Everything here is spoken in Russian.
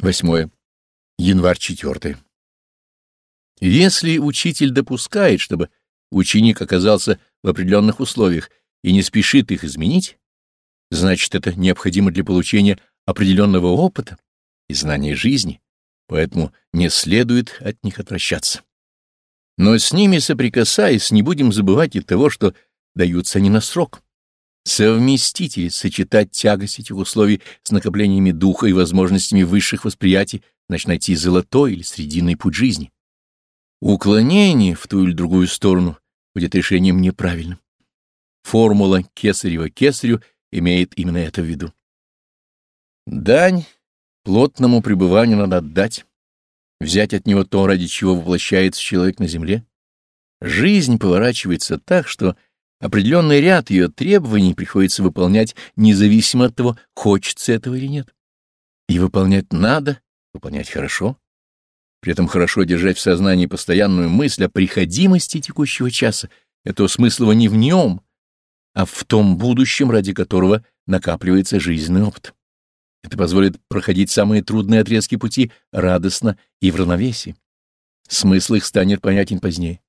Восьмое. Январь 4. Если учитель допускает, чтобы ученик оказался в определенных условиях и не спешит их изменить, значит, это необходимо для получения определенного опыта и знания жизни, поэтому не следует от них отвращаться. Но с ними соприкасаясь, не будем забывать и того, что даются они на срок. Совместить или сочетать тягость этих условий с накоплениями духа и возможностями высших восприятий, значит найти золотой или срединный путь жизни. Уклонение в ту или другую сторону будет решением неправильным. Формула кесарева кесарю имеет именно это в виду. Дань плотному пребыванию надо отдать, взять от него то, ради чего воплощается человек на земле. Жизнь поворачивается так, что определенный ряд ее требований приходится выполнять независимо от того, хочется этого или нет. И выполнять надо, выполнять хорошо. При этом хорошо держать в сознании постоянную мысль о приходимости текущего часа, этого смысла не в нем, а в том будущем, ради которого накапливается жизненный опыт. Это позволит проходить самые трудные отрезки пути радостно и в равновесии. Смысл их станет понятен позднее.